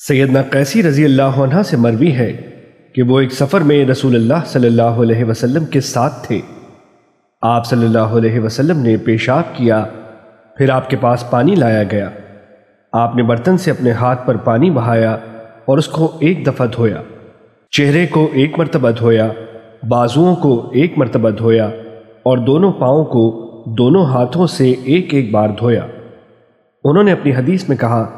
سیدنا قیسی رضی اللہ عنہ سے مروی ہے کہ وہ ایک سفر میں رسول اللہ صلی اللہ علیہ وسلم کے ساتھ تھے۔ آپ صلی اللہ علیہ وسلم نے پیشاب کیا، پھر آپ کے پاس پانی لایا گیا۔ آپ نے برتن سے اپنے ہاتھ پر پانی بہایا اور اس کو ایک دفعہ دھویا۔ چہرے کو ایک مرتبہ دھویا، بازوؤں کو ایک مرتبہ دھویا اور دونوں پاؤں کو دونوں ہاتھوں سے ایک ایک بار دھویا۔ انہوں نے اپنی حدیث میں کہا